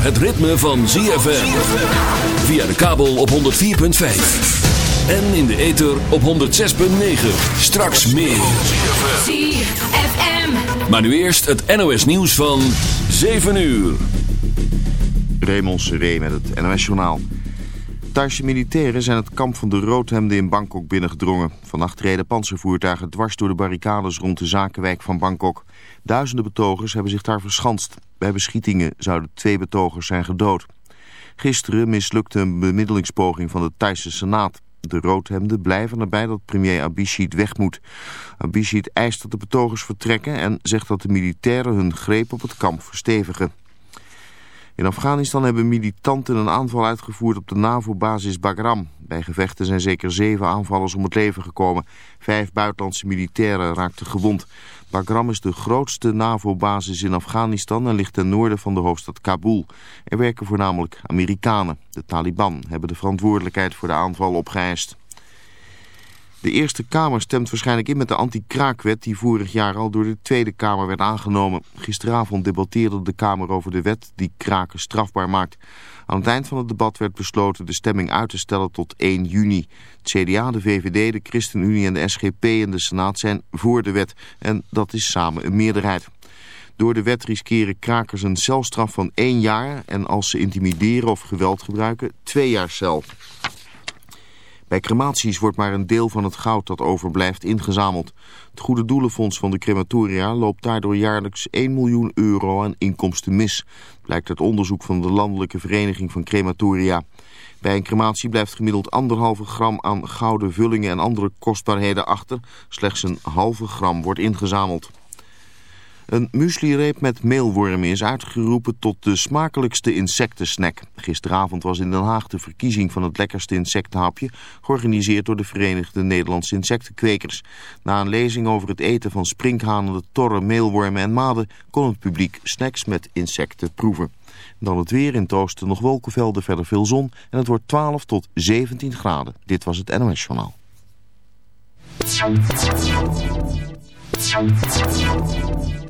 het ritme van ZFM. Via de kabel op 104.5. En in de ether op 106.9. Straks meer. ZFM. Maar nu eerst het NOS nieuws van 7 uur. Raymond Seré met het NOS-journaal. Thaise militairen zijn het kamp van de roodhemden in Bangkok binnengedrongen. Vannacht reden panzervoertuigen dwars door de barricades rond de zakenwijk van Bangkok. Duizenden betogers hebben zich daar verschanst. Bij beschietingen zouden twee betogers zijn gedood. Gisteren mislukte een bemiddelingspoging van de Thaise Senaat. De roodhemden blijven erbij dat premier Abhisit weg moet. Abhisit eist dat de betogers vertrekken en zegt dat de militairen hun greep op het kamp verstevigen. In Afghanistan hebben militanten een aanval uitgevoerd op de NAVO-basis Bagram. Bij gevechten zijn zeker zeven aanvallers om het leven gekomen. Vijf buitenlandse militairen raakten gewond. Bagram is de grootste NAVO-basis in Afghanistan en ligt ten noorden van de hoofdstad Kabul. Er werken voornamelijk Amerikanen. De Taliban hebben de verantwoordelijkheid voor de aanval opgeëist. De Eerste Kamer stemt waarschijnlijk in met de anti-kraakwet die vorig jaar al door de Tweede Kamer werd aangenomen. Gisteravond debatteerde de Kamer over de wet die kraken strafbaar maakt. Aan het eind van het debat werd besloten de stemming uit te stellen tot 1 juni. Het CDA, de VVD, de ChristenUnie en de SGP in de Senaat zijn voor de wet. En dat is samen een meerderheid. Door de wet riskeren krakers een celstraf van 1 jaar en als ze intimideren of geweld gebruiken, 2 jaar cel. Bij crematies wordt maar een deel van het goud dat overblijft ingezameld. Het Goede Doelenfonds van de crematoria loopt daardoor jaarlijks 1 miljoen euro aan inkomsten mis. Blijkt uit onderzoek van de Landelijke Vereniging van Crematoria. Bij een crematie blijft gemiddeld anderhalve gram aan gouden vullingen en andere kostbaarheden achter. Slechts een halve gram wordt ingezameld. Een mueslireep met meelwormen is uitgeroepen tot de smakelijkste insectensnack. Gisteravond was in Den Haag de verkiezing van het lekkerste insectenhapje... georganiseerd door de Verenigde Nederlandse Insectenkwekers. Na een lezing over het eten van sprinkhanen, torren, meelwormen en maden... kon het publiek snacks met insecten proeven. Dan het weer in het oosten nog wolkenvelden, verder veel zon... en het wordt 12 tot 17 graden. Dit was het NOS Journaal.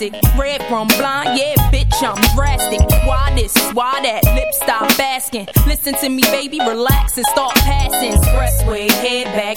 Classic. Red from blind, yeah, bitch, I'm drastic. Why this? Why that? Lip stop asking. Listen to me, baby, relax and start passing. Expressway, head back,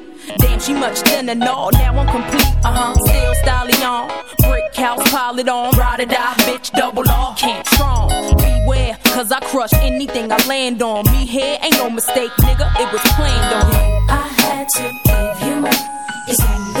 Damn, she much thinner, no, now I'm complete. Uh huh, still styling on. Brick house, pile it on. Ride or die, bitch, double R. Can't strong. Beware, cause I crush anything I land on. Me here ain't no mistake, nigga, it was planned on. I had to give you up. It's only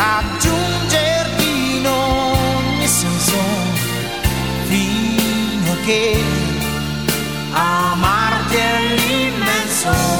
Raggiungerti in ogni senso fino a che amarti è l'immenso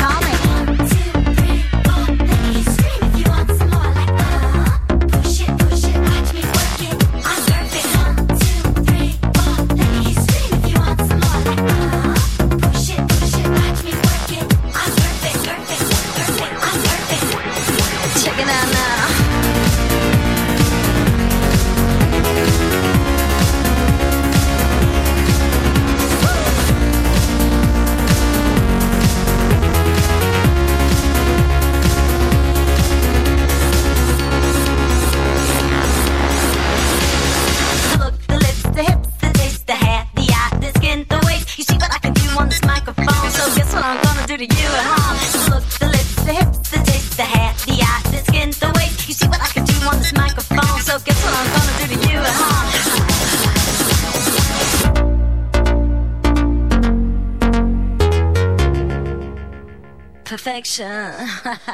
神。哈哈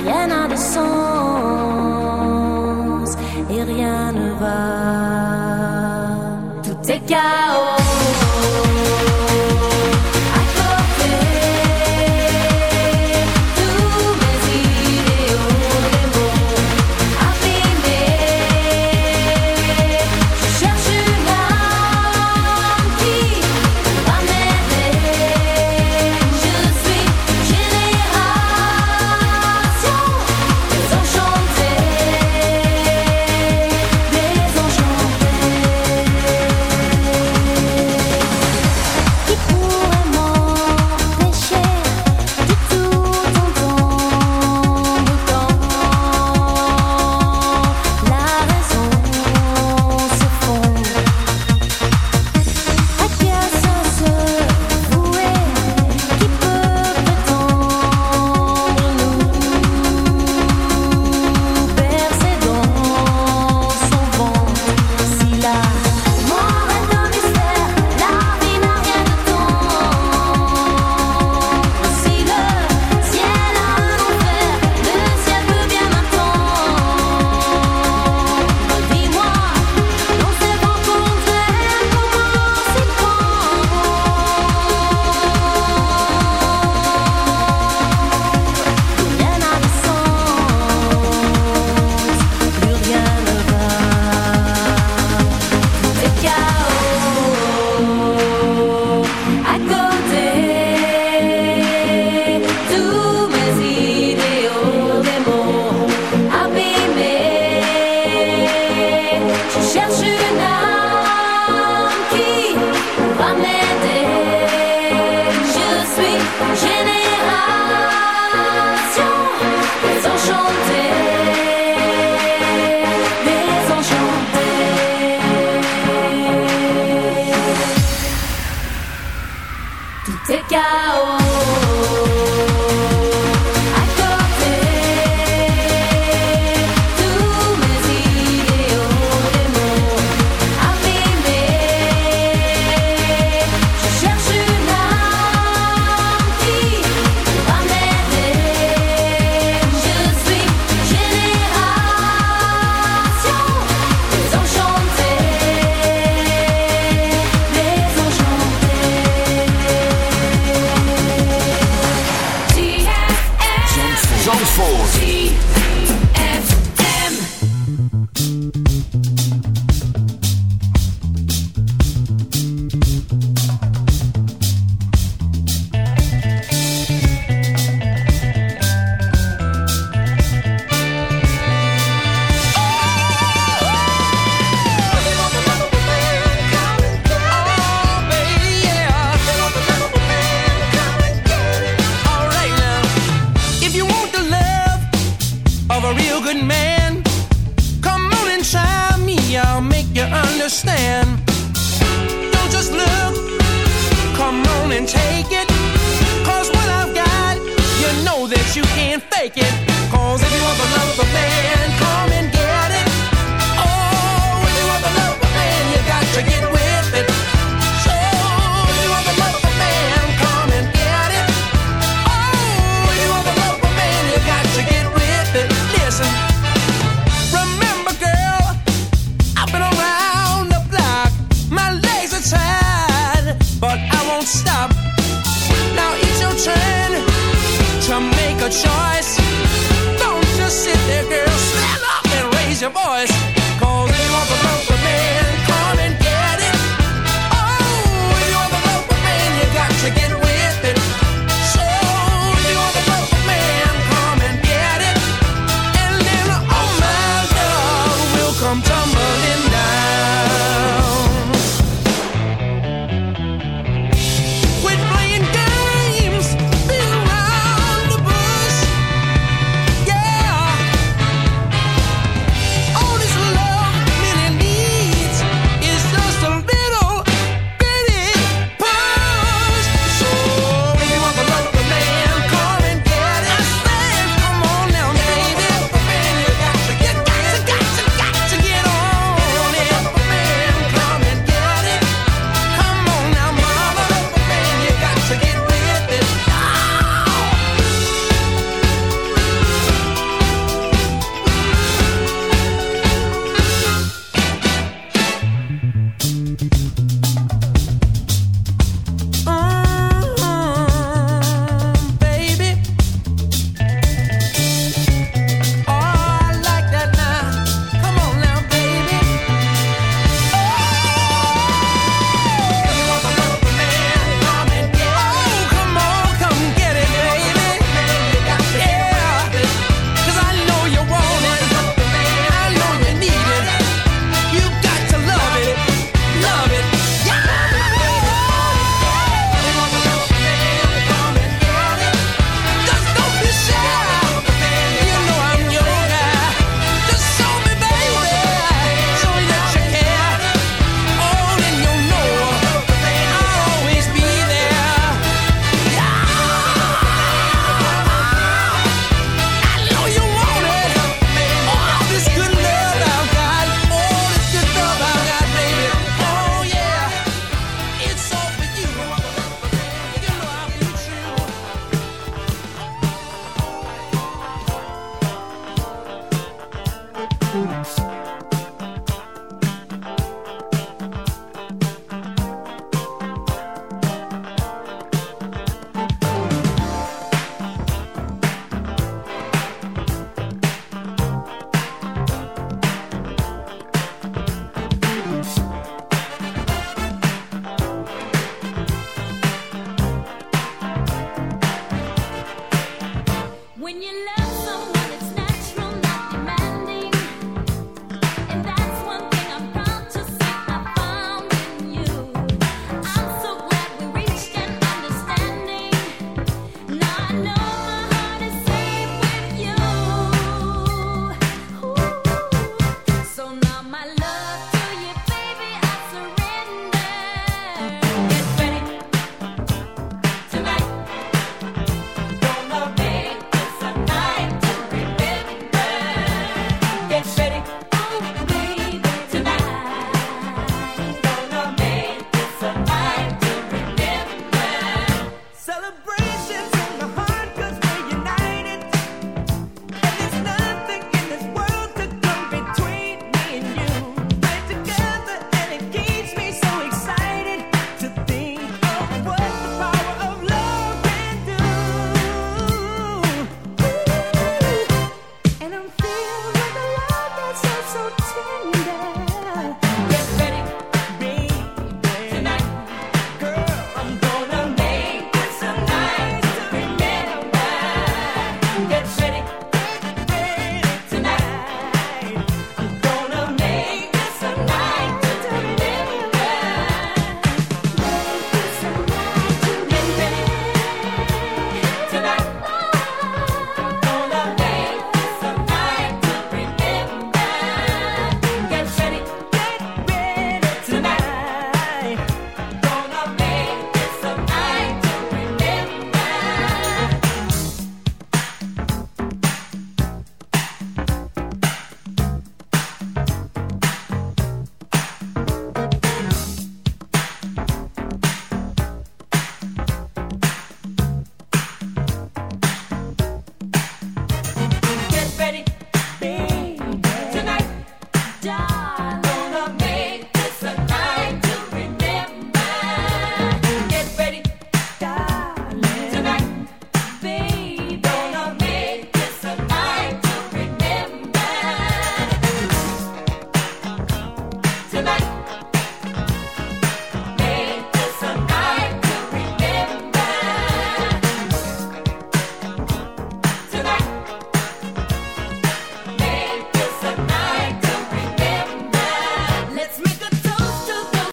Rien n'a de sens et rien ne va.